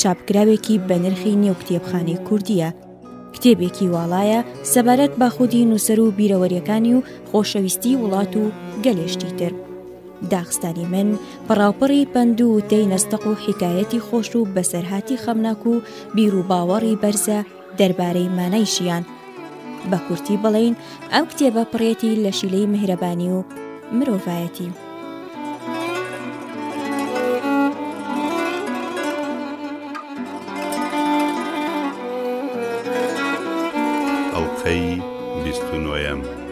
چاپکراوێکی بە نرخی نێو کتێبخانەی کوردیە کتێبێکی واڵایە سەبارەت بە خودی نووسەر و بیرەوەریەکانی و خۆشەویستی وڵات و گەلێشتی تر. داخستانی من پڕاوپڕی پەند و دەی نەستەق و حیکایەتی خۆش و بەسەرهاتی خەمناک و بیر و باوەڕی بەرزە دەربارەی مانای ژیان. بە کورتی بڵێین ئەم کتێبە پڕێتی لە شیلەی میهرەبانی و مرۆڤایەتی. ئەڵقەی بیست و نۆیەم.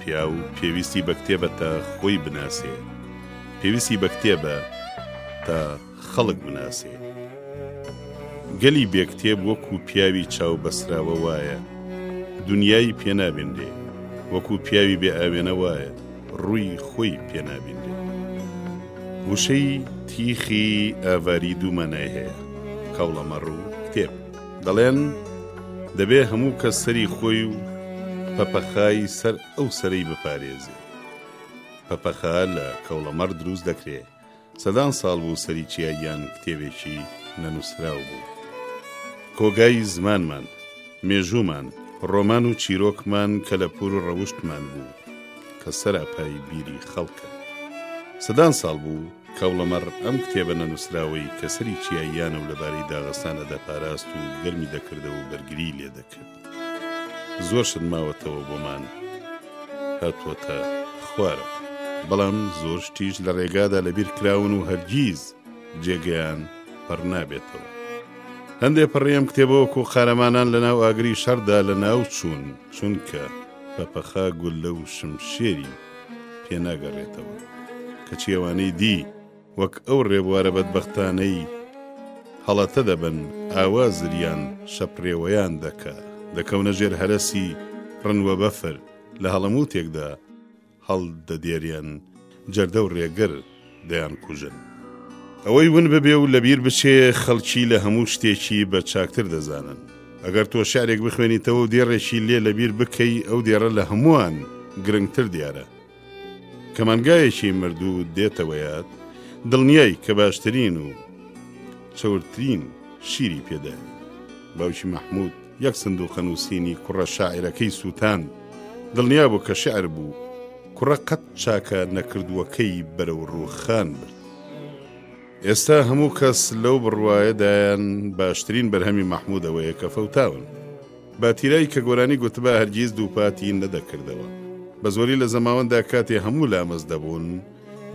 پیاو پێویستی بە کتێبە تا خۆی بناسێ پێویستی بە کتێبە تا خەڵک بناسێ گەلی بێکتێب وەکو پیاوی چاو بەسراوە وایە دنیای پێنابێنرێ وەکو پیاوی بێ ئاوێنە وایە ڕووی خۆی پێنابێنرێ وشەی تیخی ئاواری دوومانای هەیە کاوڵەمەڕ و کتێب دەڵێن دەبێ هەموو کەس سەری خۆی و پەپەخای سەر ئەو سەرەی بپارێزێ. پەپەخا لە کەوڵەمەڕ دروست دەکرێ، سەدان ساڵ بوو سەری چیاییان کتێبێکی نەنووسراو بوو. کۆگای زمانمان، مێژوومان، ڕۆمان و چیرۆکمان کەلەپوور و ڕەوشتمان بوو کە سەراپای بیری خەڵکە. سەدان ساڵ بوو، کەڵەمەڕ ئەم کتێبە نەنووسراوەی کە سەری چیاییانە و لەبارەی داغستان ئەدەپاراست و گەرمی دەکردەوە و بەرگریی لێ دەکرد. زۆر شت ماوەتەوە بۆمان هاتووەتە خوارەوە. بەڵام زۆر شتیش لە ڕێگادا لەبیر کراون و هەرگیز جێگەیان پڕ نابێتەوە. هەندێ پەڕەی ئەم کتێبە وەکوو قارەمانان لەناو ئاگری شەڕدا لەناو چوون، چونکە پەپەخە گوللە و شمشێری، پێ ناگەڕێتەوە کەچی ئەوانەی دی وەک ئەو ڕێبوارە بەدبەختانەی هەڵەتە دەبن ئاوا زریان شەپڕێوەیان دەکا دەکەونە ژێر هەرەسی ڕنوە بەفر لە هەڵەمووتێکدا هەڵدەدێرێن جەردە و ڕێگر دەیانکوژن. ئەوەی ون ببێ و لەبیر بچێ خەڵکی لە هەموو شتێکی بە چاکتر دەزانن. ئەگەر تۆ شعرێک بخوێنیتەوە و دێڕێکی لێ لەبیر بکەی ئەو دێڕە لە هەمووان گرنگتر دیارە. کە مانگایەکی مردوو دێتەوە یاد، دڵنیای کە باشترین و چەورترین شیری پێ دەهەوی. باوکی مەحموود. یەک سندووقە نووسینی کوڕە شاعیرەکەی سووتاند. دڵنیا بوو کە شیعر بوو. کوڕە قەت چاکە نەکردووەکەی بەرەو ڕووخان برد. ئێستا هەموو کەس لەو بڕوایەدایەن باشترین بەرهەمی مەحموود ئەوەیە کە فەوتاون. با تیرای کە گۆرانی گوتبا هەرگیز دووپاتی نەدەکردەوە. بە زۆری لە زەماوەندا کاتێ هەموو لامەس دەبوون،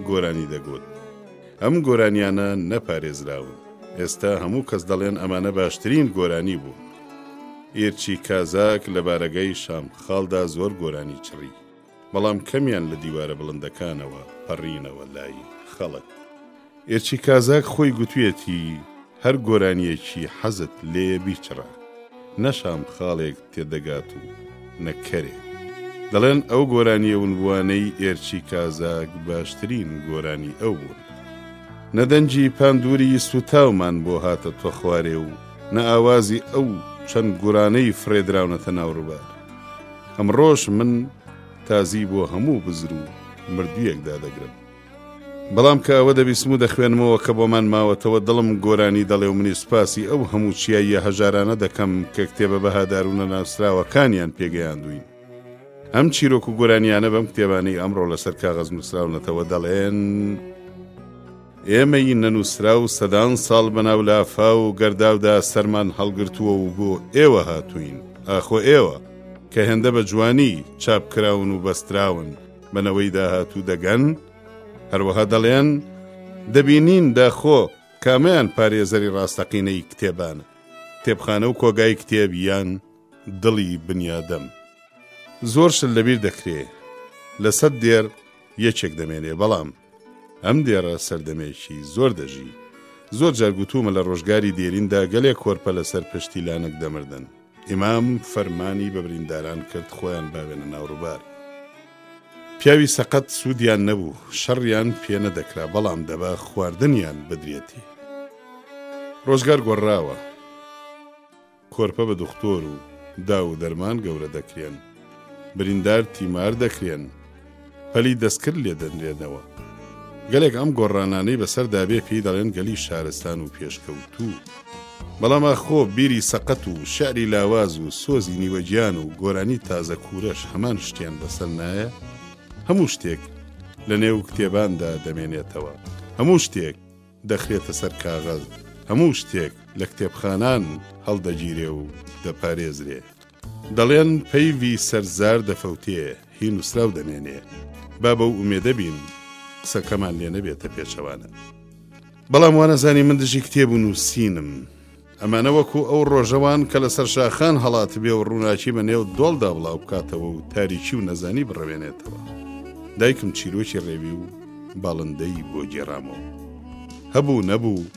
گۆرانی دەگوت. ئەم گۆرانیانە نەپارێزراون ئێستا هەموو کەس دەڵێن ئەمانە باشترین گۆرانی بوون. ئیرچی کازاک لە بارەگای شامخاڵدا زۆر گۆرانی چڕی بەڵام کەمیان لە دیوارە بڵندەکانەوە پەڕینەوە لای خەڵک. ئیرچی کازاک خۆی گوتویەتی. هەر گۆرانیەکی حەزت لێیە بیچڕە نە شام خاڵێک تێدەگات و نە کەرێ دەڵێن ئەو گۆرانیە ونبوانەی ئێرچی کازاک باشترین گۆرانی ئەو بوون نە دەنگی پاندوری سوتاومان بۆ هاتە تۆخوارێ و نە ئاوازی ئەو چەند گورانەی فڕێ دراونەتە ناو روبار ئەمڕۆش من تازی بۆ هەموو بزر و مردویەک دادەگرم بەڵام کە ئەوە دەبیسم و دەخوێنمەوە کە بۆمان ماوەتەوە دڵم گۆرانی دەڵێ و منی سوپاسی ئەو هەموو چیاییە هەژارانە دەکەم کە کتێبە بەهادار و نەناسراوەکانیان پێگەیاندوین. ئەم چیرۆک و گۆرانیانە بەم کتێبانەی ئەمڕۆ لەسەر کاغەز نووسراونەتەوە دەڵێن، ئێمەی نەنووسراو سەدان ساڵ بەناو لافاو و گەرداودا سەرمان هەڵگرتووە و بۆ ئێوە هاتووین، ئاخۆ ئێوە، کە هێندە بە جوانی چاپکراون و بەستراون، بە نەوەی داهاتوو دەگەن، هەروەها دەڵێن، دەبینین داخۆ کامیان پارێزەری ڕاستەقینەی کتێبانە، کتێبخانە و کۆگای کتێب یان دڵی بنیادەم؟ زۆر شت لەبیر دەکرێ، لە سەد دێر یەکێک دەمێنێ، بەڵام ئەم دێڕە سەردەمێکی زۆر دەژی. زۆر جار گوتوومە لە ڕۆژگاری دێریندا گەلێک کۆرپە لەسەر پشتی لانک دەمردن. ئیمام فەرمانی بە برینداران کرد خۆیان باوێنە ناو ڕووبار. پیاوی سەقەت سوودیان نەبوو، شەڕیان پێ نەدەکرا، بەڵام دەبا خواردنیان بدرێتی. ڕۆژگار گۆڕراوە. کۆرپە بە دختۆر و داو و دەرمان گەورە دەکرێن، بریندار تیمار دەکرێن، پەلی دەستکرد لێ دەنرێنەوە. گەلێک ئەم گۆڕانانەی بەسەر دابێ پێی دەڵێن گەلی شارستان و پێشکەوتوو. بەڵام ئاخۆ بیری سەقەت و شعری لاواز و سۆزی نیوەگیان و گۆرانی تازە کوورەش هەمان شتیان بەسەر نایە؟ هەموو شتێک لە نێو کتێباندا دەمێنێتەوە. هەموو شتێک! دەخرێتە سەر کاغەز، هەموو شتێک لە کتێبخانان هەڵدەگیرێ و دەپارێزرێ. دەڵێن پەیڤی سەر زار دەفەوتێ، هی نووسراو دەمێنێ. با بەو ئومێدە بین قسەکەمان لێ نەبێتە پێچەوانە. بەڵام وانەزانی من دژی کتێب و نووسینم. ئەمانە وەکو ئەو ڕۆژە وان کە لەسەر شاخان هەڵاتبێ و ڕووناکی بە نێو دۆڵدا بڵاو بکاتەوە و تاریکی و نەزانی بڕەوێنێتەوە دایکم چیرۆکی ڕێوی و باڵندەی بۆ گێڕامەوە هەبوو نەبوو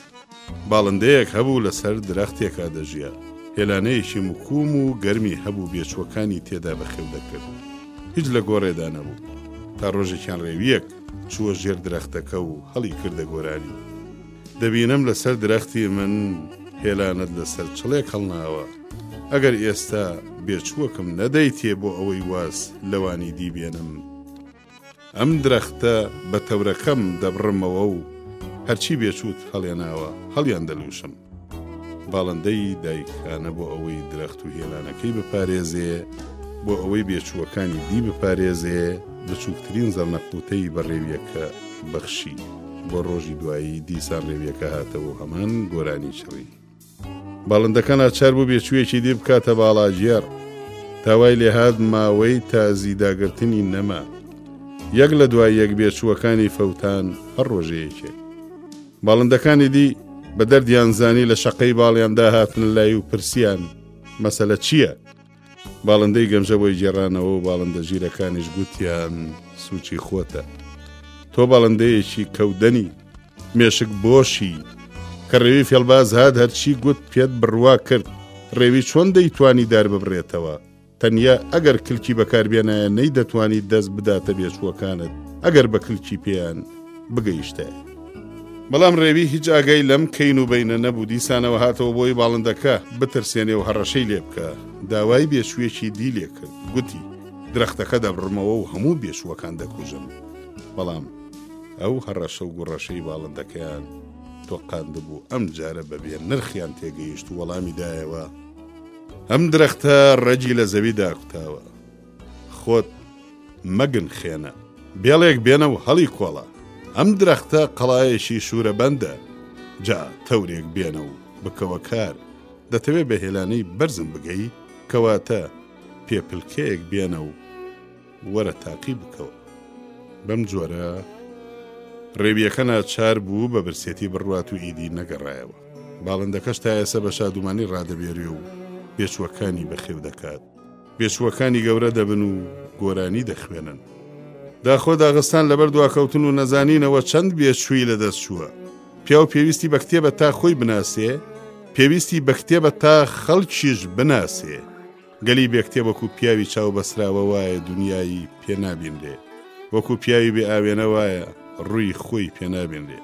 باڵندەیەک هەبوو لەسەر درەختێکا دەژیا هێلانەیەکی مکوم و گەرمی هەبوو بێچوەکانی تێدا بەخێو دەکرد هیچ لە گۆڕێدا نەبوو تا ڕۆژێکیان ڕێویەک چووە ژێر درەختەکە و هەڵی کردە گۆرانی دەبینم لەسەر درەختی من هێلانەت لەسەر چڵێک هەڵناوە ئەگەر ئێستا بێچووەکم نەدەیتێ بۆ ئەوەی واز لەوانی دی بێنم ئەم درەختە بە تەورەکەم دەبڕمەوە و هەرچی بێچووت هەڵێناوە هەڵیان دەلوشم باڵندەی دایکانە بۆ ئەوەی درەخت و هێلانەکەی بپارێزێ بۆ ئەوەی بێچووەکانی دی بپارێزێ بچووکترین زەڵنەقوتەی بەڕێویەکە بەخشی. بۆ ڕۆژی دوایی دیسان ڕێویەکە هاتەوە و هەمان گۆرانی چڕی باڵندەکە ناچار بوو بێچوویەکی دی بکاتە باڵاجیێڕ تاوای لێهات ماوەی تازیداگرتنی نەما یەک لە دوای یەک بێچووەکانی فەوتان هەر ڕۆژەیەکێک باڵندەکانی دی بە دەردیان زانی لە شەقەی باڵیاندا هاتن لای و پرسیان مەسەلە چییە؟ باڵندەی گەمژە بۆی گێڕانەوە و باڵندە ژیرەکانیش گوتیان سوچی خۆتە تۆ باڵندەیەکی کەودەنی مێشک بۆشی کە ڕێوی فێڵباز هاات هەرچی گوت پێت بڕوا کرد ڕێوی چۆن دەیتوانی دار ببرێتەوە تەنیا ئەگەر کلکی بەکاربێنایە نەی دەتوانی دەست بداتە بێچووەکانت ئەگەر بە کلکی پێیان بگەیشتە. بەڵام ڕێوی هیچ ئاگای لەم کەین و بەینە نەبوو دیسانەوە هاتەوە بۆی باڵندەکە بترسێنێ و هەڕەشەی لێ بکە داوای بێشوویەکی دی لێ کرد گوتی درەختەکە دەبڕمەوە و هەموو بێشووەکان دەکوژم بەڵام ئەو هەڕەشە و گوڕەشەی باڵندەکەیان تۆقاندبوو ئەم جارە بەبێ نرخیان تێگەیشت و وەڵامی دایەوە ئەم درەختە ڕەجی لە زەوی داکوتاوە خۆت مەگن خێنە بێڵێک بێنە و هەڵی کۆڵە، ئەم درەختە قەڵایەکی شوورەبەندە، جا تەورێک بێنە و بکەوە کار، دەتەوێ بە هێلانەی بەرزم بگەی، کەواتە پێپلکەیەک بێنە و وەرە تاقی بکەوە. بەم جۆرە ڕێوییەکە ناچار بوو بە برسێتی بڕوات و ئیدی نەگەڕایەوە. باڵندەکەش تا ئێسە بە شادومانی ڕادەبوێرێ و بێچووەکانی بەخێو دەکات. بێچووەکانی گەورە دەبن و گۆرانی دەخوێنن. داخۆ داغستان لەبەر دواکەوتن و نەزانینەوە چەند بێچووی لەدەست چووە. پیاو پێویستی بە کتێبە تا خۆی بناسێ، پێویستی بە کتێبە تا خەڵکیش بناسێ. گەلی بێکتێب وەکو پیاوی چاو بەستراوە وایە دونیایی پێ نابینرێ، وەکو پیاوی بێ ئاوێنە وایە ڕووی خۆی پێ نابینرێ.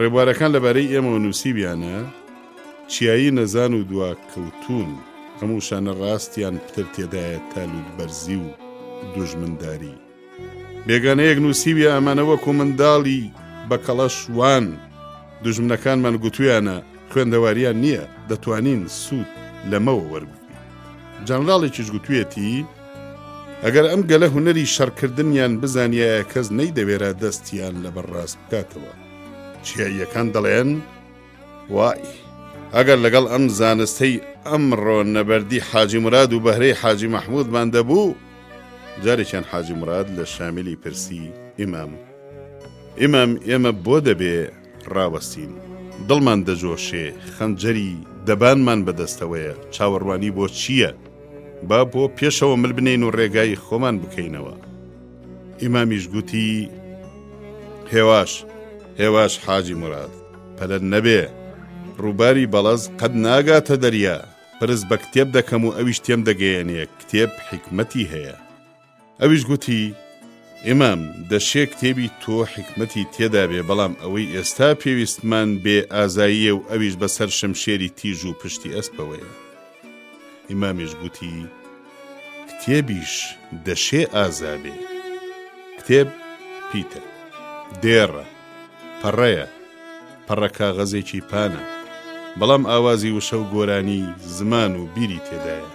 ڕێبوارەکان لەبارەی ئێمەوە نووسیویانە، چیایی نەزان و دواکەوتوون، ئەم وشانە ڕاستیان پتر تێدایە تا لووتبەرزی و دوژمنداری. بێگانەیەک نووسیویە ئەمانە وەکو منداڵی بە کەڵەش وان، دوژمنەکانمان گوتوویانە خوێندەواریان نییە، دەتوانین سوود لەمەوە وەربگرین. جەنراڵێکیش گوتوویەتی، ئەگەر ئەم گەلە هونەری شەڕکردنیان بزانیایە کەس نەیدەوێرا دەستیان لەبەر ڕاست بکاتەوە چیاییەکان دەڵێن وای ئەگەر لەگەڵ ئەم زانستەی ئەمڕۆ نەبەردی حاجی مراد و بەهرەی حاجی مەحمودمان دەبوو جارێکیان حاجی مراد لە شامیلی پرسی ئیمام ئیمام ئێمە بۆ دەبێ ڕاوەستین دڵمان دەجۆشێ خەنجەری دەبانمان بەدەستەوەیە چاوەڕوانی بۆ چییە با بۆ پێشەوە مل بنێین و ڕێگای خۆمان بکەینەوە ئیمامیش گوتی هێواش هێواش حاجی مراد پەلە نەبێ ڕووباری بەڵەز قەت ناگاتە دەریا پرس بە کتێب دەکەم و ئەویش تێم دەگەیەنێ کتێب حیکمەتی هەیە ئەویش گوتی، ئیمام، دەشێ کتێبی تۆ حیکمەتی تێدا بێ، بەڵام ئەوەی ئێستا پێویستمان بێ ئازاییە و ئەویش بە سەر شەمشێری تیژ و پشتی ئەسپەوەیە. ئیمامیش گوتی، کتێبیش دەشێ ئازا بێ. کتێب پیتە. دێڕە. پەڕەیە، پەڕە کاغەزێکی پانە، بەڵام ئاوازی وشە و گۆرانی زمان و بیری تێدایە.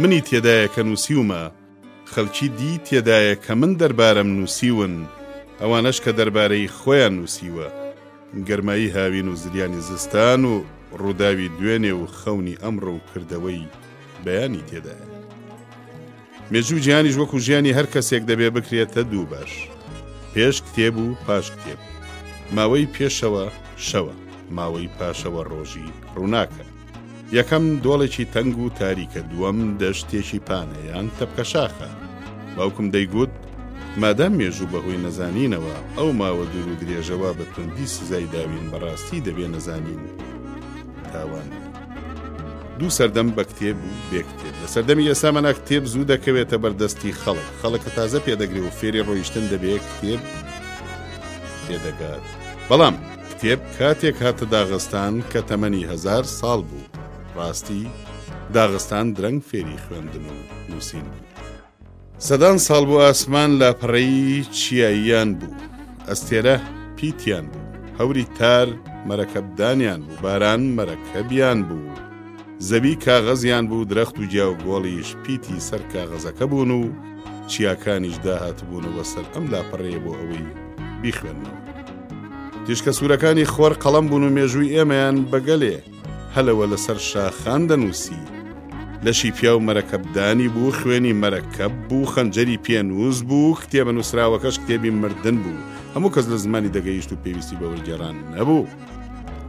منی تێدایە کە نووسیومە، خەڵکی دی تێدایە کە من دەربارەم نووسیون، ئەوانەش کە دەربارەی خۆیان نووسیوە، گەرمایی هاوین و زریانی زستان و ڕووداوی دوێنێ و خەونی ئەمڕۆ و کردەوەی بەیانی تێدایە. مێژووی جیهانیش وەکو ژیانی هەر کەسێک دەبێ بکرێتە دوو بەش. پێش کتێب و پاش کتێب. ماوەی پێشەوە شەوە، ماوەی پاشەوە ڕۆژی ڕووناکە. یەکەم دۆڵێکی تەنگ و تاریکە، دووەم دەشتێکی پانە یان تەپکە شاخە. باوکم دەیگوت، مادام مێژوو بەهۆی نەزانینەوە ئەو ماوە دوور و درێژەوە بە توندی سزای داوین بەڕاستی دەبێ نەزانین تاوان. دوو سەردەم بە کتێب و بێ کتێب لە سەردەمی ئێستا مەنا کتێب زوو دەکەوێتە بەردەستی خەڵک خەڵک کە تازە پێدەگرێ و فێری ڕۆیشتن دەبێ کتێب پێدەگات بەڵام کتێب کاتێک هاتە داغستان کە تەمەنی هزار ساڵ بوو ڕاستی داغستان درەنگ فێری خوێندن و نووسین بوو سەدان ساڵ بوو ئاسمان لاپەڕەیی چیاییان بوو، ئەستێرە پیتیان بوو، هەوری تار مەرەکەبدانیان بوو، باران مەرەکەبیان بوو، زەوی کاغەزیان بوو، درەخت و گیا و گۆڵیش پیتی سەر کاغەزەکە بوون و چیاکانیش داهاتبوونەوە سەر ئەم لاپەڕەیە بۆ ئەوەی بیخوێننەوە. تیشکە سوورەکانی خۆر قەڵەم بوون و مێژووی ئێمەیان بە گەلێ. هەلەوە لەسەر شاخان دەنووسی. لەشی پیاو مەرەکەبدانی بوو، خوێنی مەرەکەب بوو، خەنجەری پێنووس بوو، کتێبە نووسراوەکەش کتێبی مردن بوو. هەموو کەس لە زمانی دەگەیشت و پێویستی بە وەرگێڕان نەبوو.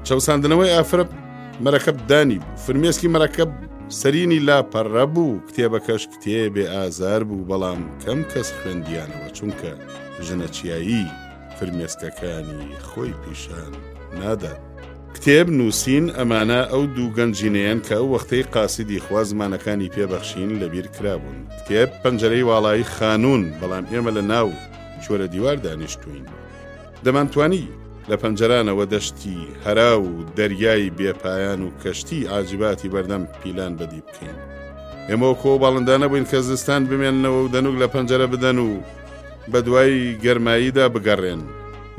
چەوساندنەوەی ئافرە مەرەکەبدانی بوو. فرمێسکی مەرەکەب بوو. سەرینی لاپەڕە بوو. کتێبەکەش کتێبێ ئازار بوو، بەڵام کەم کەس خوێندیانەوە، چونکە ژنە چیایی. فرمێسکەکانی خۆی پیشان نادات. کتێب نووسین ئەمانە ئەو دوو گەنجینەیەن کە ئەو وەختەی قاسیدی خوا زمانەکانی پێبەخشین لەبیر کرابوون کتێب پەنجەرەی واڵایی خانون بەڵام ئێمە لە ناو چۆرە دیوار دانیشتوین دەمانتوانی لە پەنجەرانەوە دەشتی هەرا و دەریای بێپایان و کەشتی ئاجیباتی بەردەم پیلان بەدی بکەین ئێمە کۆ باڵندانە بووین کە زستان بمێنەوە و دەنوک لە پەنجەرە بدەن و بەدوای گەرماییدا بگەڕێن.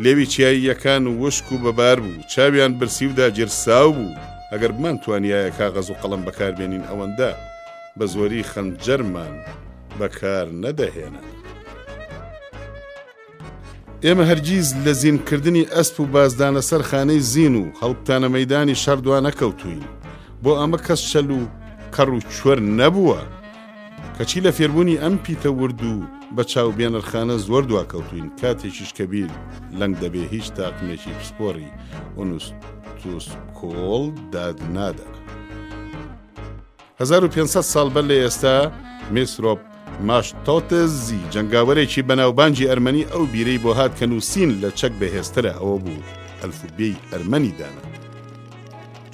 لێوی چیاییەکان وشک و بەبار بوو، چاویان برسی و داگیرساو بوو. ئەگەر بمانتوانیایە کاغەز و قەڵەم بەکاربێنین ئەوەندە بە زۆری خەنجەرمان بەکار نەدەهێنا. ئێمە هەرگیز لە زینکردنی ئەسپ و بازدانە سەر خانەی زین و هەڵکتانە مەیدانی شەڕ دوانەکەوتووین. بۆ ئەمە کەس چەل و کەڕ و کوێر نەبووە. کەچی لە فێربوونی ئەم پیتە ورد و بە چاو بێ نرخانە زۆر دواکەوتوین کاتێکیش کە بیر لەنگ دەبێ هیچ تاقمێکی پسپۆری ئونوستوس کۆڵ داد نادەن. 1500 ساڵ بەر لە ئێستا میسرۆپ ماشتۆتزی جەنگاوەرێکی بەناوبانجی ئەرمەنی ئەو بیرەی بۆ هات کە نووسین لە چەک بەهێزترە ئەوە بوو ئەلفوبێی ئەرمەنی دانا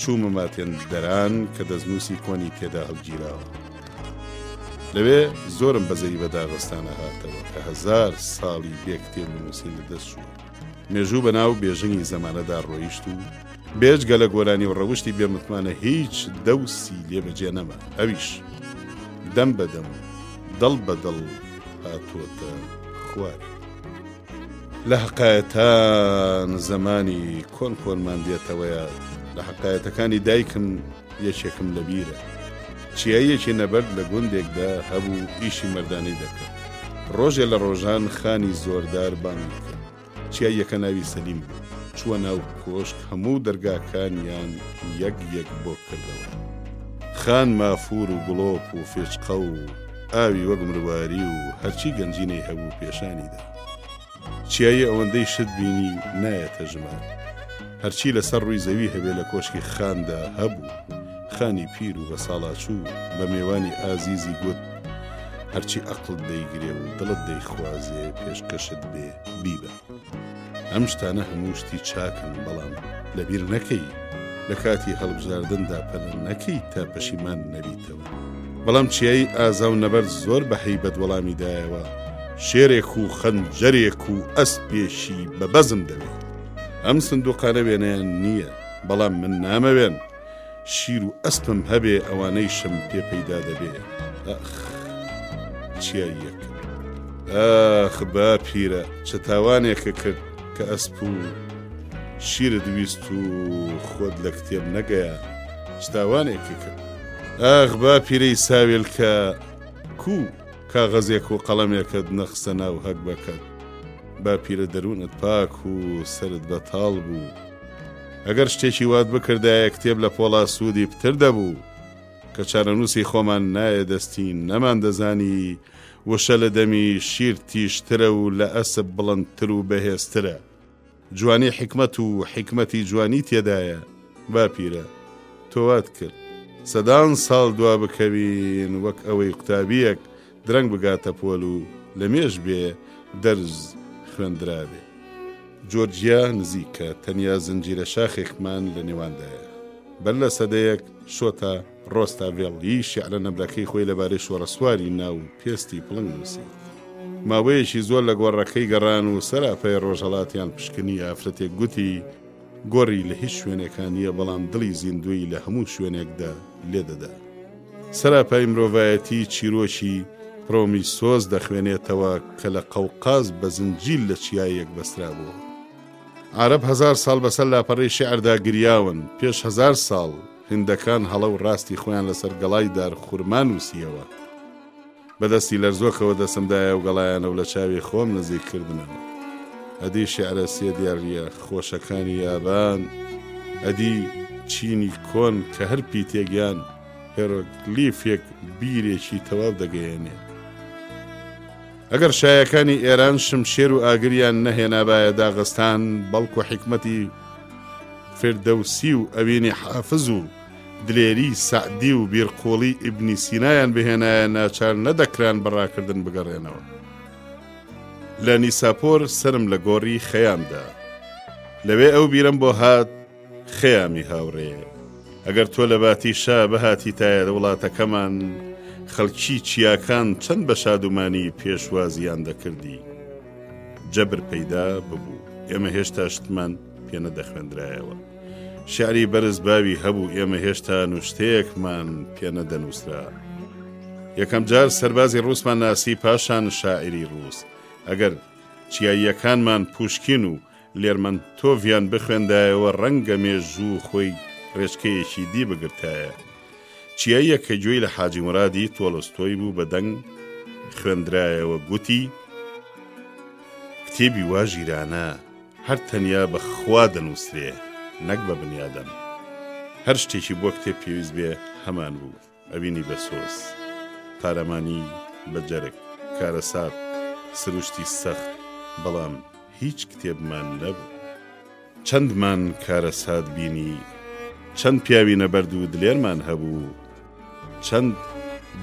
چوومە ماتێندران کە دەستنووسی کۆنی تێدا هەڵگیراوە. لەوێ زۆرم بەزەی بە داغستانە هاتەوە کە هەزار ساڵی بێ کتێب و نووسین لە دەست چوو. مێژوو بە ناو بێژنگی زەمانەدا ڕۆیشت و بێجگە لە گۆرانی و ڕەوشتی بێ متمانە هیچ دەوسی لێ بەجێ نەما. ئەویش دەم بە دەم و دڵ بە دڵ هاتووەتە خوارێ. لە حقایەتان زەمانی کۆن کۆنمان دێتەوەیە لە حقایەتەکانی دایکم یەکێکم لەبیرە چیاییەکی نەبەر لە گوندێکدا هەبوو ئیشی مردانی دەکرد ڕۆژێ لە ڕۆژان خانی زۆردار بانگ کرد چیاییەکە ناوی سەلیم بوو چووە ناو کۆشک هەموو دەرگاکانیان یەک یەک بۆ کردەوە خان مافور و گڵۆپ و فێچقە و ئاوی وەک مرواری و هەرچی گەنجینەی هەبوو پێشانی دا. چیایی ئەوەندەی شت بینی نایەتە ژمار. هەرچی لەسەر ڕووی زەوی هەبێ لە کۆشکی خاندا هەبوو. خانی پیر و بە ساڵاچوو بە مێوانی ئازیزی گوت، هەرچی ئەقڵت دەیگرێ و دڵت دەیخوازێ پێشکەشت بێ، بیبە. ئەم شتانە هەموو شتی چاکن بەڵام لەبیر نەکەی لە کاتی هەڵبژاردندا پەلە نەکەی تا پەشیمان نەبیتەوە بەڵام چیایی ئازا و نەبەر زۆر بە هەیبەت وەڵامی دایەوە شێرێک و خەنجەرێک و ئەس پێشی بە بەزم دەوێت ئەم سندوقانە وێنەیان نییە بەڵام من نامەوێن شیر و ئەسپم هەبێ ئەوانەیشم پێ پەیدا دەبێ ئەخ چیاییەک ئاخ با پیرە چە تاوانێکە کرد کە ئەسپ و شیرت ویست و خۆت لە کتێب نەگەیە چتاوانێکی کرد ئاخ با پیرەی ساوێل کە کو کاغەزێک و قەڵەمێکت نەخسە ناو هەک بەکەت با پیرە دەروونت پاک و سرت بەتاڵ بوو ئەگەر شتێکی وات بکردایە کتێب لە پۆڵا سوودی پتر دەبوو کە چارەنووسی خۆمان نایە دەستی نەمان دەزانی وشە لە دەمی شیر تیژترە و لە ئەسب بڵندتر و بەهێزترە جوانی حکمت و حکمەتی جوانی تێدایە باپیرە تۆوات کرد سەدان ساڵ دوا بکەوین وەک ئەوەی قوتابیەک درەنگ بگاتە پۆل و لەمێژ بێ دەرس خوێندرابێ. جۆرجیا نزیکە، تەنیا زنجیرە شاخێکمان لە نێواندایە. بەر لە سەدەیەک شۆتا ڕۆستاڤێڵ ی شیعرە نەمرەکەی خۆی لەبارەی شۆڕەسواری ناو پێستی پڵنگ نووسی. ماوەیەکی زۆر لە گۆڕەکەی گەڕان و سەراپای ڕۆژهەڵاتیان پشکنی، ئافرەتێک گوتی، گۆری لە هیچ شوێنێکا نییە بەڵام دڵی زیندووی لە هەموو شوێنێکدا لێدەدا. سەراپای مرۆڤایەتی چیرۆکی پرۆمیسۆس دەخوێنێتەوە کە لە قەوقاز بە زنجیل لە چیایەک بەسترابووە. عارەب هەزار ساڵ بەسەر لاپەڕەی شیعردا گریاون، پێش هەزار ساڵ هندەکان هەڵە و ڕاستی خۆیان لەسەر گەڵای دار خورما نووسییەوە. بە دەستی لەرزۆکەوە دەستم دایە و گەڵایانەو لە چاوی خۆم نزیک کردنەوە. ئەدی شیعرە سێ دێڕییە خۆشەکانی یابان، ئەدی چینی کۆن کە هەر پیتێک یان هێرۆگلیفێک بیرێکی تەواو دەگەیەنێت. ئەگەر شایەکانی ئێران شمشێر و ئاگریان نەهێنابایە داغستان، بەڵکو حیکمەتی فردەوسی و ئەوینی حافز و دلێری سەعدی و بیرقوڵی ئیبنی سینایان بهێنایە ناچار نەدەکران بە ڕاکردن بگەڕێنەوە. لە نیساپۆر سرم لە گۆڕی خەیامدا. لەوێ ئەو بیرم بۆ هات خەیامی هاوڕێ. ئەگەر تۆ لە باتی شا بەهاتی تایە لە وڵاتەکەمان خەڵکی چیاکان چەند بە شادومانی پێشوازیان دەکردی جەبر پەیدا ببوو ئێمە هێشتا شتمان پێنە دەخوێندرایەوە شیعری بەرز باوی هەبوو ئێمە هێشتا نوشتەیەکمان پێنەدەنووسرا. یەکەم جار سەربازی ڕووسمان ناسی پاشان شاعری ڕووس. ئەگەر چیاییەکانمان پووشکین و لێرمەنتۆڤیان بخوێندایەوە ڕەنگە مێژوو خۆی ڕێچکەیەکی دی بگرتایە. چیاییەک کە گوێی لە حاجی مورادی تۆڵستۆی بوو بە دەنگ خوێندرایەوە گوتی، کتێبی وا ژیرانە! هەر تەنیا بە خوا دەنووسرێ نەک بە بنیادەم. هەر شتێکی بۆ کتێب پێویست بێ هەمان بوو، ئەوینی بە سۆز، قارەمانی بە جەرگ، کارەسات، سرووشتی سەخت، بەڵام هیچ کتێبمان نەبوو. چەندمان کارەسات بینی، چەند پیاوی نەبەرد و دلێرمان هەبوو، چەند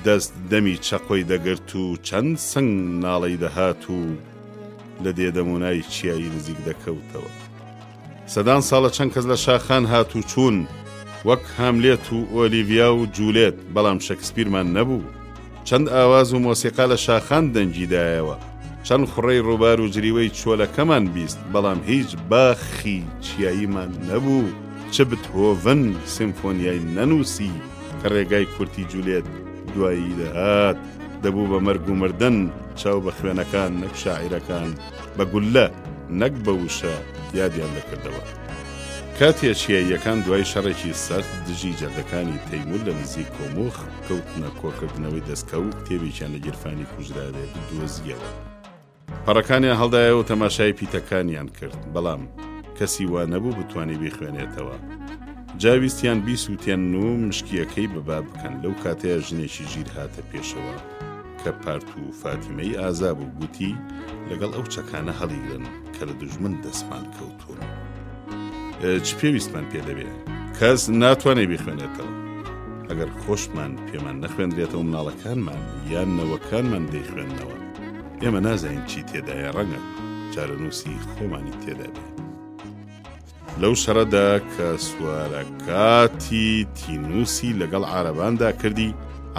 دەست دەمی چەقۆی دەگرت و چەند سنگ ناڵەی دەهات و لە دێدەمونای چیایی نزیک دەکەوتەوە سەدان ساڵە چەند کەس لە شاخان هات و چوون وەک هاملێت و ئۆلیڤیا و جوولێت بەڵام شەکسپیرمان نەبوو چەند ئاواز و مۆسیقا لە شاخان دەنگی دایەوە. چەند خوڕەی ڕووبار و جریوەی چۆلەکەمان بیست، بەڵام هیچ باخی چیاییمان نەبوو، چ بتهۆڤن سیمفۆنیای نەنووسی کە ڕێگای کورتی جولێت دوایی دەهات، دەبوو بە مەرگ و مردن چاو بە خوێنەکان نەک شاعیرەکان بە گوللە نەک بە وشە یادیان دەکردەوە. کاتێ چیاییەکان دوای شەڕێکی سەخت دژی جەردەکانی تەیموور لە نزیک کۆموخ، کەوتنە کۆکردنەوەی دەستکەوت کتێبێکیان لە گیرفانی کوژراوێک دۆزیەوە. پەڕەکانیان هەڵدایەوە تەماشای پیتەکانیان کرد، بەڵام کەسی وا نەبوو بتوانێ بیخوێنێتەوە. جا ویستیان بیسووتێن و مشکییەکەی بە با بکەن، لەو کاتەیە ژنێکی ژیر هاتە پێشەوە کە پارت و فاتیمەی ئازا بوو، گوتی، لەگەڵ ئەو چەکانە هەڵیگرن کە لە دوژمن دەستمان کەوتوون. چ پێویستمان پێ دەبێت کەس ناتوانێت بیخوێنێتەوە ئەگەر خۆشمان پێمان نەخوێندرێتەوە مناڵەکانمان یان نەوەکانمان دەیخوێندنەوە ئێمە نازانین چی تێدایە ڕەنگە چارەنووسی خۆمانی تێدا بێت لەو شەڕەدا کە سوارەکاتی تینوسی لەگەڵ عرباندا کردی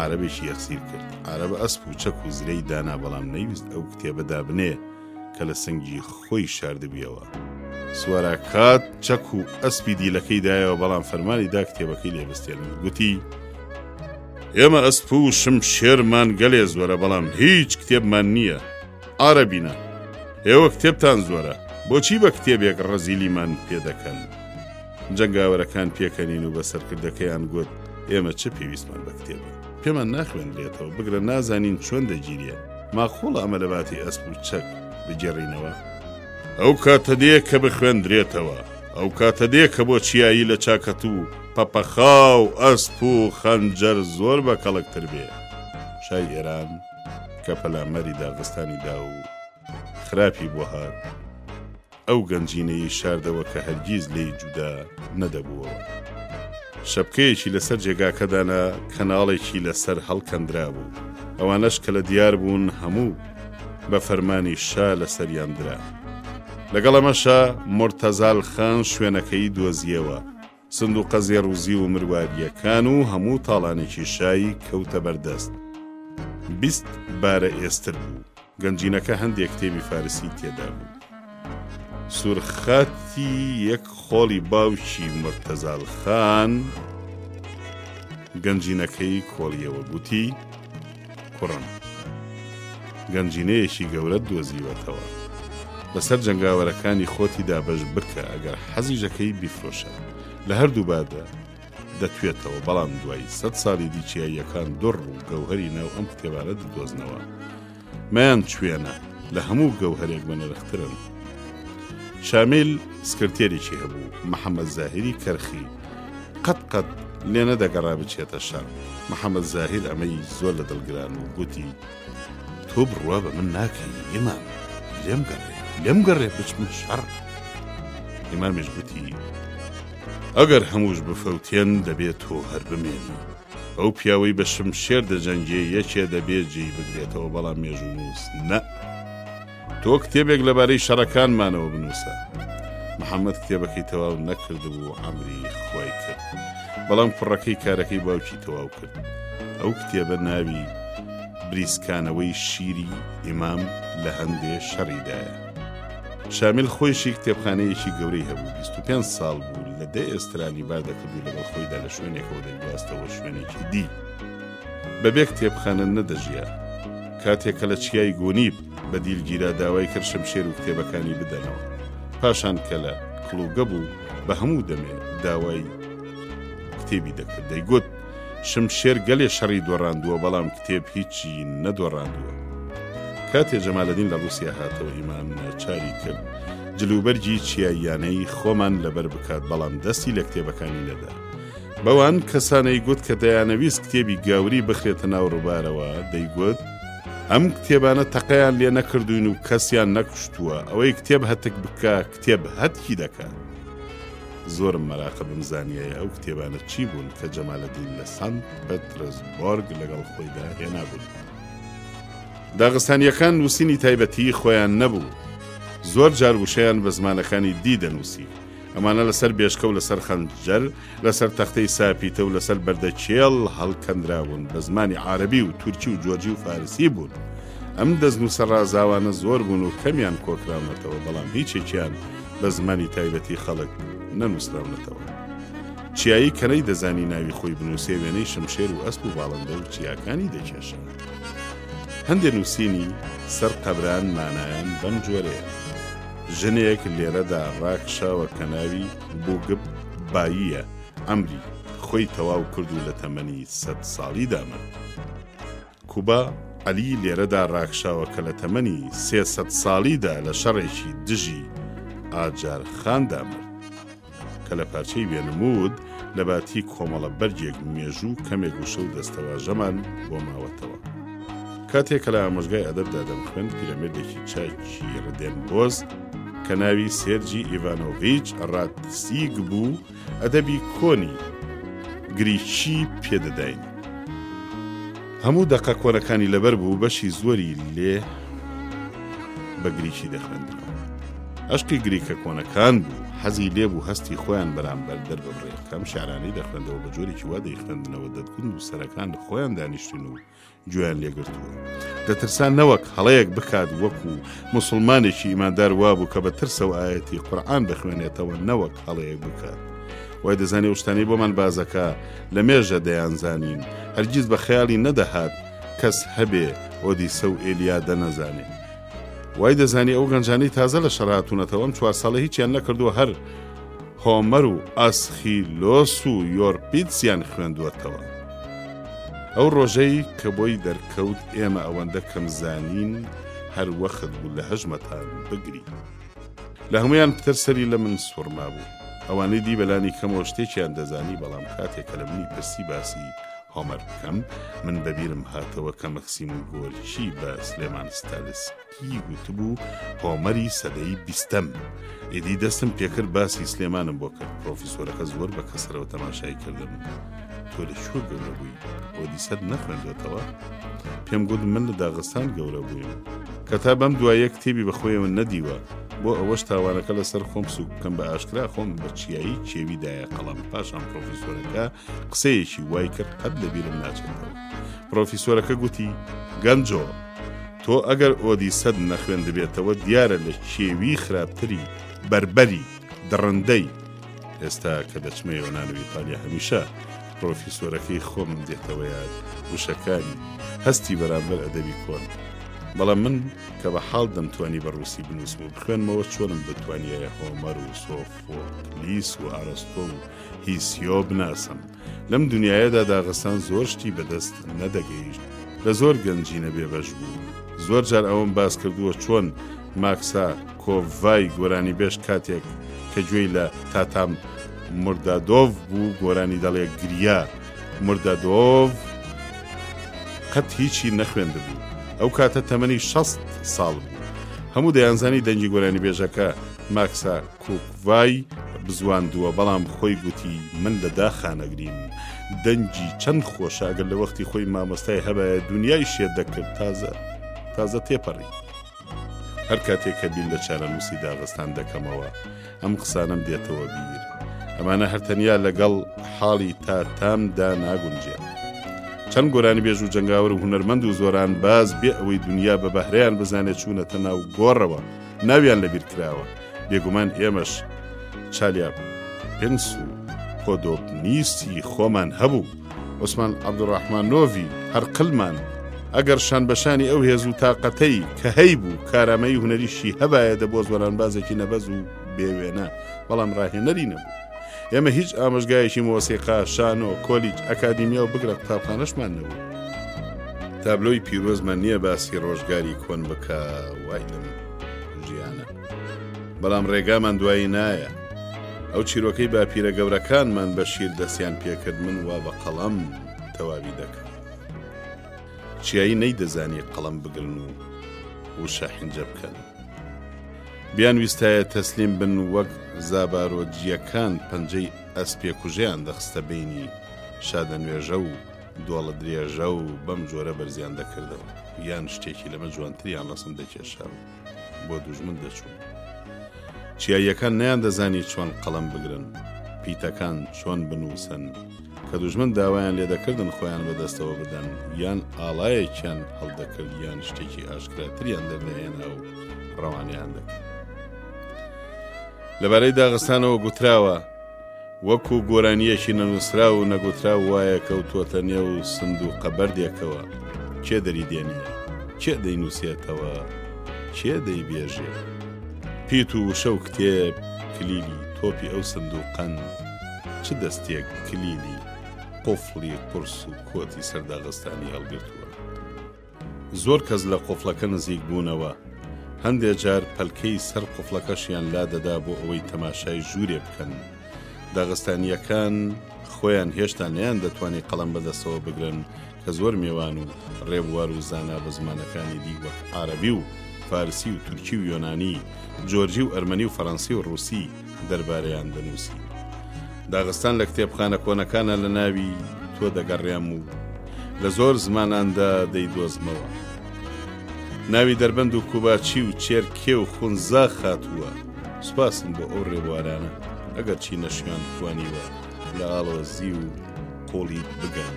عربێکی یەخسیر کرد عرب ئەسپ و چەک و زرەی دانا بەڵام نەویست ئەو کتێبەدا بنێ کە لە سنگی خۆی شاردبیەوە. سوارەکات چەک و ئەسپی دیلەکەی دایەوە بەڵام فەرمانی دا کتێبەکەی لێبستێنن گوتی، ئێمە ئەسپ و شمشێرمان گەلێ زۆرە بەڵام هیچ کتێبمان نییە، عارەبینە، ئێوە کتێبتان زۆرە، بۆچی بە کتێبێک ڕەزیلیمان پێ دەکەن؟ جەنگاوەرەکان پێکەنین و بە سەرکردەکەیان گوت، ئێمە چ پێویستمان بە کتێبە؟ پێمان ناخوێنرێتەوە بگرە نازانین چۆن دەگیرێ ماقوڵە ئەمە لەباتی ئەسپ و چەک بگێڕینەوە ئەو کاتە دێ کە بخوێندرێتەوە ئەو کاتە دێ کە بۆ چیایی لە چاکەت و پەپەخا و ئەسپ و خەنجەر زۆر بە کەڵکتر بێ شای ئێران کە پەلاماری داغستانی دا و خراپی بۆ هات ئەو گەنجینەیەی شاردەوە کە هەرگیز لێی جودا نەدەبووەوە. شەپکەیەکی لەسەر جێگاکە دانا، کەناڵێکی لەسەر هەڵکەندرابوو، ئەوانەش کە لە دیار بوون هەموو بە فەرمانی شا لەسەریان درا. لەگەڵ ئەمەشا مورتەزال خان شوێنەکەیی دۆزییەوە. سندووقە زێڕوزیو و مروارییەکان و هەموو تاڵانێکی شای کەوتە بەردەست. بیست بارە ئێستر بوو. گەنجینەکە هەندێک کتێبی فارسی تێدا بوو. سوورخاتی یەک خۆڵی باوکی مورتەزال خان گەنجینەکەی کۆڵییەوە گوتی، کوڕم گەنجینەیەکی گەورەت دۆزیوەتەوە بەسەر جەنگاوەرەکانی خۆتی دابەش بکە ئەگەر حەزیژەکەی بیفرۆشە لە هەردوو بادە دەتوێتەوە بەڵام دوای سە ساڵی دیچیاییەکان دڕ و گەوهری ناو ئەم کتێبانە دەدۆزنەوە مەیان شوێنە لە هەموو گەوهرێک بەنرخترن شامیل سکرتێریی هەبوو محەممەد زاهری کەرخی قەت قەت لێ نەدەگەڕا بچێتە شار محەممەد زاهیر ئەمەی زۆر لە دڵگران و گوتی تۆ بڕوا بە من ناکەی ئێمان لێم گەڕێ لێم گەڕێ بچم شەڕ ئێمامیش گوتی ئەگەر هەمووش بفەوتێن دەبێت تۆ هەر بمێنی ئەو پیاوەی بە شم شێر دەجەنگێ یەکێ دەبێت جێی بگرێتەوە بەڵام مێژوو نووس نە. تۆ کتێبێک لەبارەی شەڕەکانمانەوە بنووسە. محەممەد کتێبەکەی تەواو نەکردبوو و ئەمری خۆی کرد. بەڵام کوڕەکەی کارەکەی باوکی تەواو کرد. ئەو کتێبە ناوی بریسکانەوەی شیری ئیمام لە هەندێ شەڕیدایە. شامیل خۆیشی کتێبخانەیەکی گەورەی هەبوو، بیست و پێنج ساڵ بوو، لە دە ئێسترانی بار دەکرد و لەگەڵ خۆیدا لە شوێنێکەوە دەیگواستەوە شوێنێکی دی. بەبێ کتێبخانە نەدەژیا. کاتێک کە لە چیای گۆنیب بەدیل گیرا داوای کرد شمشێر و کتێبەکانی بدەنەوە. پاشان کە لە کڵوگە بوو بە هەموو دەمێ داوای کتێبی دەکرد دەیگوت شمشێر گەلێ شەڕی دۆڕاندووە بەڵام کتێب هیچی نەدۆڕاندووە. کاتێ جەمالەدین لە ڕووسیا هاتەوە ئیمام ناچاری کرد جلوبەرگی چیاییانەی خۆمان لەبەر بکات بەڵام دەستی لە کتێبەکانی نەدا. بەوان کەسانەی گوت کە دەیانەویست کتێبی گاوری بخرێتە ناو ڕووبارەوە دەیگوت، ئەم کتێبانە تەقەیان لێ نەکردوین و کەسیان نەکشتووە ئەوەی کتێب هەتک بکە کتێب هەتکی دەکات. زۆرم مەراقە بم زانیایە ئەو کتێبانە چی بوون کە جەمالەدین لە سانت پەترسبۆرگ لەگەڵ خۆیدا هێنابوون. داغستانیەکان نووسینی تایبەتی خۆیان نەبوو. زۆر جار وشەیان بە زمانەکانی دی دەنووسی. ئەمانە لەسەر بێشکە و لەسەر خەنجەر لەسەر تەختەی ساپیتە و لەسەر بەردە کێڵ هەڵکەندرابوون، بە زمانی عارەبی و تورکی و جۆرجی و فارسی بوون. ئەم دەستنووسە ڕازاوانە زۆر بوون و کەمیان کۆکراونەتەوە، بەڵام هیچێکیان بە زمانی تایبەتی خەڵک نەنووسراونەتەوە. چیایی کە نەیدەزانی ناوی خۆی بنووسێ، وێنەی شمشێر و ئەسپ و باڵندە و چیاکانی دەکێشا. هەندێ نووسینی سەر قەبران مانایان بەم جۆرەیە، ژنێک لێرەدا ڕاکشاوە کە ناوی، بوگب باییە عەمری خۆی تەواو کرد و لە تەمەنی سەد ساڵیدا مرد. کوبا عەلی لێرەدا راکشاوە کە لە تەمەنی سێ سەد ساڵیدا لە شەڕێکی دژی ئاجار خاندا مرد. کە لە پارچەی بێ نمود لە باتی کۆمەڵە بەرگێک مێژوو کەمێک وشە و دەستەواژەمان بۆ ماوەتەوە. کاتێک کە لە ئامۆژگای ئەدەبدا دەمخوێند پیرەمێردێکی چاکی ڕدێن بۆز کە ناوی سێرجی ئیڤانۆڤچ ڕاتسیگ بوو ئەدەبی کۆنی گریکی پێدەداین. هەموو دەقە کۆنەکانی لەبەر بوو بەشی زۆری لێ بە گریکی دەخوێندنەوە ئەشقی گریکە کۆنەکان بوو حەزی لێ بوو هەستی خۆیان بەرامبەر دەربڕێ کەم شارانەی دەخوێندەوە بە جۆرێکی وا دەیخوێندنەوە دەتگون و سەرەکان خۆیان دانیشتن و گوێیان لێگرتووە. دەترسا نەوەک هەڵەیەک بکات وەکو مسلمانێکی ئیماندار وابوو کە بە ترسە و ئاەتی قورآان بخوێنێتەوە نەوەک هەڵەیەک بکات. وای دەزانێ شتانی بۆمان بازەکە لە مێژە دەیانزانین هەرگیز بە خەیاڵی نەدەهات کەس هەبێ ئۆدیسە و ئێلیا دەنەزانین. وای دەزانی ئەو گەنجانی تازە لە شەراتونەتەوەم چوار ساڵە هیچیان نەکردووە هەر هۆمەر و ئەسخیلۆس و یۆرپیدسیان خوێندووەتەوە. ئەو ڕۆژەی کە بۆی دەرکەوت ئێمە ئەوەندە کەم زانین، هەر وەخت بوو لە هەژمەتان بگری. لە هەموویان پتر سەری لە من سوڕمابوو. ئەوانەی دی بە لانی کەمەوە شتێکیان دەزانی، بەڵام کاتێ کە لە منی پرسی باسی هۆمەر بکەم، من بە بیرم هاتەوە کە مەکسیم گۆرکی بە سلێمان ستالسکی. ی گوتبوو هۆمەری سەدەی بیستەم. ئیدی دەستم پێکرد باسی سلێمانم بۆ کرد، پرۆفیسۆرەکە زۆر بە کەسرەوە تەماشای کردم. تۆ لە کوێ گەورە بووی؟ ئۆدیسەت نەخوێندۆتەوە؟ پێم گوت من لە داغستان گەورە بوویم. کە تا بەم دوایە کتێبی بە خۆیەوە نەدیوە، بۆ ئەوەش تاوانەکە لە سەر خۆم سووک بکەم بە ئاشکرا خۆم بە چیایی کێوی دایە قەڵەم. پاشان پرۆفیسۆرەکە قسەیەکی وای کرد قەت لە بیرم ناچێتەوە. پرۆفیسۆرەکە گوتی، گەنجۆ! تۆ ئەگەر ئۆدیسەت نەخوێندبێتەوە دیارە لە کێوی خراپتری، بەربەری، دڕندەی. ئێستا کە دەچمە یۆنان و ئیتالیا هەمیشە پرۆفیسۆرەکەی خۆمم دێتەوە یاد، وشەکانی، هەستی بەرامبەر ئەدەبی کۆن. بەڵام من کە بە حاڵ دەمتوانی بە ڕووسی بنووسم و بخوێنمەوە چۆنم بتوانیایە هۆمەر و سۆفۆکلیس و ئارستۆ و هیسیۆ بناسم؟ لەم دونیایەدا داغستان زۆر شتی بەدەست نەدەگەیشت لە زۆر گەنجینە بێبەش بوو زۆر جار ئەوەم باس کردووە چۆن ماکسا کۆڤای گۆرانیبێژ کاتێک کە گوێی لە تاتام مردادۆڤ بوو گۆرانی دەڵێ گریا مردادۆڤ قەت هیچی نەخوێندبوو ئەو کاتە تەمەنی شەست ساڵ بوو هەموو دەیانزانی دەنگی گۆرانیبێژەکە ماکسا کوکڤای بزواندووە بەڵام خۆی گوتی من لە داخانەگریم دەنگی چەند خۆشە ئەگەر لە وەختی خۆی مامۆستای هەبایە دنیای شێت دەکرد تازە تازە تێپەڕی هەر کاتێک کە بیر لە چارەنووسی داغستان دەکەمەوە ئەم قسانم دێتەوە بیر ئەمانە هەرتەنیا لەگەڵ حاڵی تا تامدا ناگونجێت چەند گۆرانی بێژ و جنگاور و هوەرمەند و زۆران باز بێ ئەوەی دنیا بە بەهرەیان بزانێت چوونەتە ناو گۆڕەوە ناویان لەبیر کراوە بێگومان ئێمەش چالیاب پنس و پۆدۆپنیستی خۆمان هەبوو عوسمان عەبدوڕەحمانۆڤی هەرقلمان ئەگەر شانبەشانی ئەو هێز و تاقەتەی کە هەی بوو کارامەی هوەریشی هەبایە دەبۆ زۆرانبازێکی نەبەز و بێوێنە بەڵام ڕاهێنەری نەبوو. ئێمە هیچ ئامۆژگایەکی مۆسیقا شانۆ کۆلیج ئەکادیمیا و بگرە قوتابخانەشمان نەبوو تابلۆی پیرۆزمان نییە باسی ڕۆژگاری کۆن بکە وای لەم ژیانە بەڵام ڕێگامان دوایی نایە ئەو چیرۆکەی باپیرە گەورەکانمان بە شیر دەستیان پێکرد من وا بە قەڵەم تەواوی دەکەم چیایی نەیدەزانی قەڵەم بگرن و وشە حنجە بکەن بیان ویستایە تەسلیم بن وەک زابارۆجییەکان پەنجەی ئەسپێکوژیان دەخستە بینی شادە نوێژە و دۆڵە درێژە و بەم جۆرە بەرزیان دەکردەوە یان شتێکی لەمە جوانتریان ڕسم دەکێشاوە بۆ دوژمن دەچوون چیاییەکان نیان دەزانی چۆن قەڵم بگرن پیتەکان چۆن بنووسن کە دوژمن داوایان لێ دەکردن خۆیان بەدەستەوە بدەن یان ئاڵایەکیان هەڵدەکرد یان شتێکی ئاشکراتریان دەردەهێنا و ڕەوانیان دەکرد لەبارەی داغستانەوە گوتراوە وەکو گۆرانییەکی نەنووسراو و نەگوتراو وایە کەوتووەتە نێو سندووقە بەردێکەوە، کێ دەری دێنێ؟ کێ دەینووسێتەوە؟ کێ دەیبێژێ؟ پیت و وشە و کتێب کلیلی تۆپی ئەو سندووقەن، چ دەستێک کلیلی قوفڵی قورس و کۆتی سەرداغستانی هەڵگرتووە؟ زۆر کەس لە قوفڵەکە نزیک بوونەوە، هەندێ جار پەلکەی سەر قوفڵەکەشیان لا دەدا بۆ ئەوەی تەماشای ژوورێ بکەن. داغستانییەکان خۆیان هێشتا نەیان دەتوانی قەڵەم بە دەستەوە بگرن کە زۆر مێوان و ڕێبوار و زانا بە زمانەکانی دی وەک عارەبی و فارسی و تورکی و یۆنانی، جۆرجی و ئەرمەنی و فەرەنسی و ڕووسی، دەربارەیان دەنووسی. داغستان لە کتێبخانە کۆنەکانە لە ناوی تۆ دەگەڕێم و لە زۆر زماناندا دەیدۆزمەوە. ناوی دەربەند و کوباچی و چێرکێ و خونزا خاتووە سوپاسم بۆ ئەو ڕێبوارانە ئەگەر چی نەشیان توانیوە لە ئاڵۆزی و قۆڵی بگەن.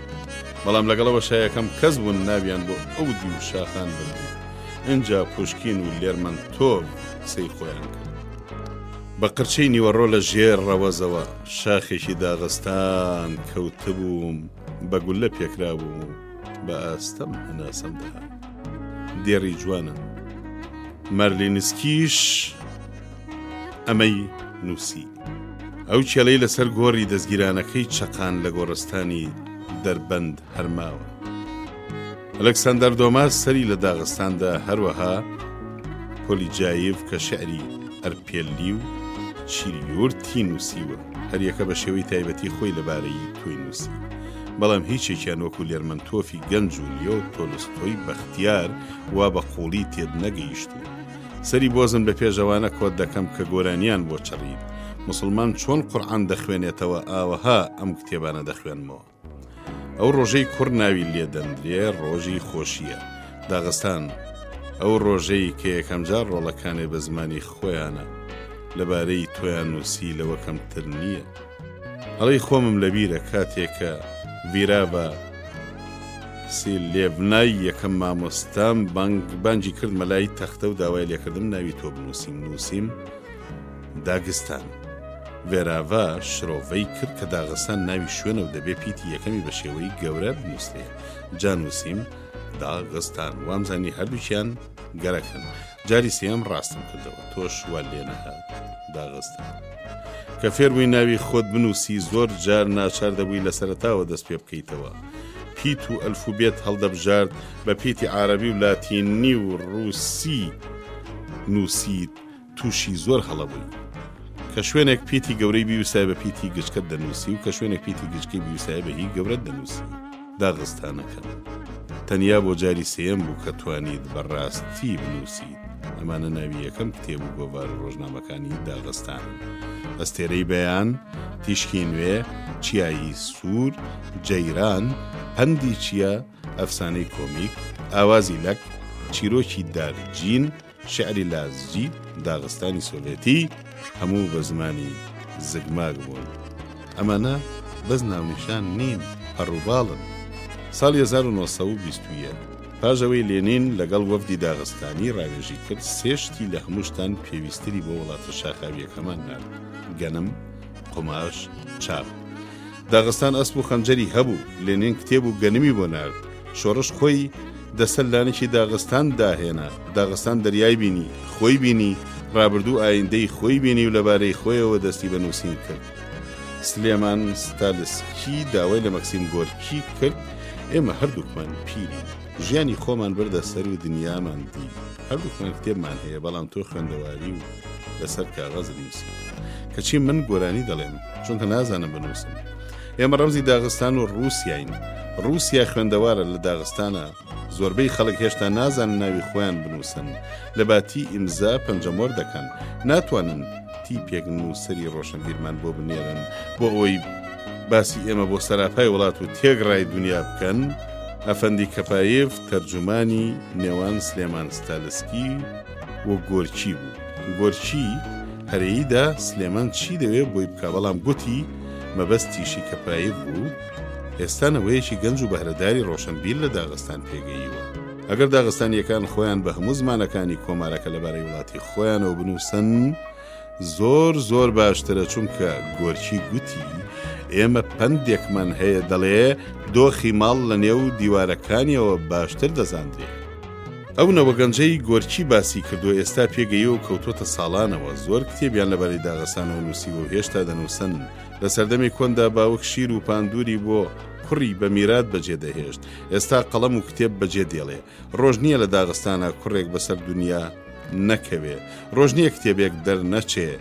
بەڵام لەگەڵەوە شایەکەم کەس بوون ناویان بۆ ئەو دیو شاخان بردن. ئینجا پوشکین و لێرمەن تۆ قسەی خۆیان کرد. بە قرچەی نیوەڕۆ لە ژێر ڕەوەزەوە شاخێکی داغستان کەوتبووم بە گولە پێکرابووم و بە ئاستەم هەناسەم دەهات دێڕی جوانم مەرلینسکیش ئەمەی نووسی ئەو چێلەی لەسەر گۆڕی دەستگیرانەکەی چەقان لە گۆڕستانی دەربەند هەرماوە ئەلکسەندەر دۆماس سەری لە داغستاندا هەروەها پۆلیجایف کە شعری ئەرپێلی و چیریورتی نووسیوە هەریەکە بە شێوەی تایبەتی خۆی لەبارەی تۆی نووسی بەڵام هیچێکیان وەکو لێرمەند تۆفی گەنج و لیۆ تۆلستۆی بەختیار وا بە قوڵی تێت نەگەیشت و سەری بۆزن بە پێشەوانە کۆت دەکەم کە گۆرانیان بۆ چڕیت مسلمان چۆن قورآن دەخوێنێتەوە ئاوەها ئەم کتێبانە دەخوێنمەوە ئەو ڕۆژەی کوڕ ناوی لێ دەندرێ ڕۆژی خۆشییە داغستان ئەو ڕۆژەی کە یەکەمجار ڕۆڵەکانێ بە زمانی خۆیانە لەبارەی تۆیان نووسی لەوە کەمتر نییە هەڵی خۆمم لەبیرە کاتێکە ویرا بە سی لێڤنای یەکەم مامۆستام بانگ بانجی کرد مەلای تەختە و داوای لێکردم ناوی تۆ بنووسیم نووسیم داگستان، ڤێراڤا شرۆڤەی کرد کە داغستان ناوی شوێنە و دەبێ پیتی یەکەمی بە شێوەی گەورە بنووسرێ. جا نووسیم، داغستان. وامزانی هەردووکیان گەرەکن. جاری سێیەم ڕاستم کردەوە. تۆش وات لێ نەهات؟ داغستان. کە فێر بووی ناوی خۆت بنووسی، زۆر جار ناچار دەبووی لە سەرەتاوە دەست پێ بکەیتەوە. پیت و ئەلفوبێت هەڵدەبژارد، بە پیتی عارەبی و لاتینی و ڕووسی نووسیت. تووشی زۆر هەڵە بووی. کە شوێنێک پیتی گەورەی بیوسای بە پیتی گچکەت دەنووسی و کە شوێنێک پیتی گچکی بیوسای بە هی گەورەت دەنووسی. داغستانەکەم. تەنیا بۆ جاری سێیەم بوو کە توانیت بە ڕاستی بنووسیت. ئەمانە ناوی یەکەم کتێب و گۆڤار و ڕۆژنامەکانی داغستانن. ئەستێرەی بەیان، تیشکی نوێ، چیایی سوور، جەیران، پەندی چیا، ئەفسانەی کۆمیک، ئاوازی لەک، چیرۆکی دارجین، شعری لازجی داغستانی سۆڤێتی هەموو بە زمانی زگماک بوون ئەمانە بەس ناونیشان نین هەڕووباڵن ساڵ 1920 پاژەوەی لێنین لەگەڵ وەفدی داغستانی ڕاوێژی کرد سێشتی لە هەمووشتان پێویستری بۆ وڵاتە شاخاویەکەمان نار گەنم قوماش، چاپ. داغستان ئەسپ و خەنجەری هەبوو، لێنین کتێب و گەنمی بۆ نارد، شۆڕش خۆی دەسەر لانیکی داغستان داهێنا، داغستان دەریای بینی، خۆی بینی، ڕابردوو ئایندەی خۆی بینی و لەبارەی خۆیەوە دەستی بە نووسین کرد. سلێمان ستالسکی داوای لە مەکسیم گۆرکی کرد، ئێمە هەردووکمان پیرین. ژیانی خۆمان بردە سەر و دنیامان دی. هەردووکمان کتێبمان هەیە، بەڵام تۆ خوێندەواری و. لەسەر کاغەز نووسی کەچی من گۆرانی دەڵێم چونکە نازانم بنووسم ئێمە ڕەمزی داغستان و رووسین رووسیا خوێندەوارە لە داغستانە زۆربەی خەڵک هێشتا نازان ناوی خۆیان بنووسن لە باتی ئیمزا پەنجەمۆر دەکەن ناتوانن تی پێک نووسری ڕۆشنبیرمان بۆ بنێرن بۆ ئەوەی باسی ئێمە بۆ سەراپای وڵات و تێگڕای دنیا بکەن ئەفەندی کەفاایف تەرجمانی نێوان سلێمان ستالسکی و گۆرچی بوو گۆرچی هەرێی دا سلێمان چی دەوێ بۆی بکە بەڵام گوتی مەبەستیشی کەپایک بوو ئێستا نەوەیەکی گەنج و بەهرەداری ڕۆشنبیر لە داغستان پێگەیوە ئەگەر داغستانیەکان خۆیان بە هەموو زمانەکانی کۆمارەکە لەبارەی وڵاتی خۆیانەوە بنووسن زۆر زۆر باشترە چونکە گۆرکی گوتی ئێمە پەندێکمان هەیە دەڵێ دۆخی ماڵ لە نێو دیوارەکانیەوە باشتر دەزاندرێ ئەو نەوەگەنجەی گۆرکی باسی کردو ئێستا پێگەی و کەوتۆتە ساڵانەوە زۆر کتێبیان لەبارەی داغستانەوە نووسیوە و هێشتا دەنووسن لە سەردەمی کۆندا باوک شیر و پاندوری بۆ کوڕی بە میرات بەجێ دەهێشت ئێستا قەڵەم و کتێب بەجێ دێڵێ ڕۆژ نییە لە داغستانا کوڕێک بەسەر دونیا نەکەوێ، ڕۆژ نییە کتێبێک دەرنەچێ.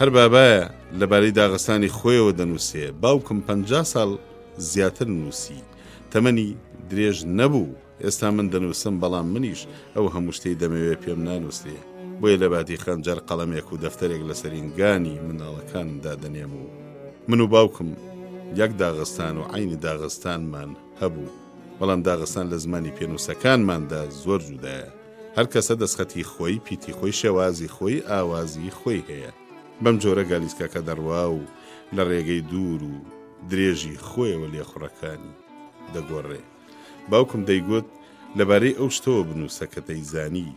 هەر بابایە لەبارەی داغستانی خۆیەوە دەنووسێ، باوکم پەنجا ساڵ زیاتر نووسی، تەمەنی درێژ نەبوو، ئێستا من دەنووسم بەڵام منیش ئەو هەموو شتەی دەمەوێ پێم نانووسرێ، بۆیە لەباتی خەنجەر قەڵەمێک و دەفتەرێک لە سەرینگانی منداڵەکانم دادەنێم و من و باوکم یەک داغستان و عەینی داغستانمان هەبوو. بەڵام داغستان لە زمانی پێنووسەکانماندا زۆر جودایە. هەر کەسە دەستخەتی خۆی، پیتی خۆی، شێوازی خۆی، ئاوازی خۆی هەیە. بەم جۆرە گالیسکەکە دەڕوا و لە ڕێگەی دوور و درێژی خۆیەوە لێخوڕەکانی دەگۆڕێ. باوکم دەیگوت، لەبارەی ئەو شتەوە بنووسە کە دەیزانی.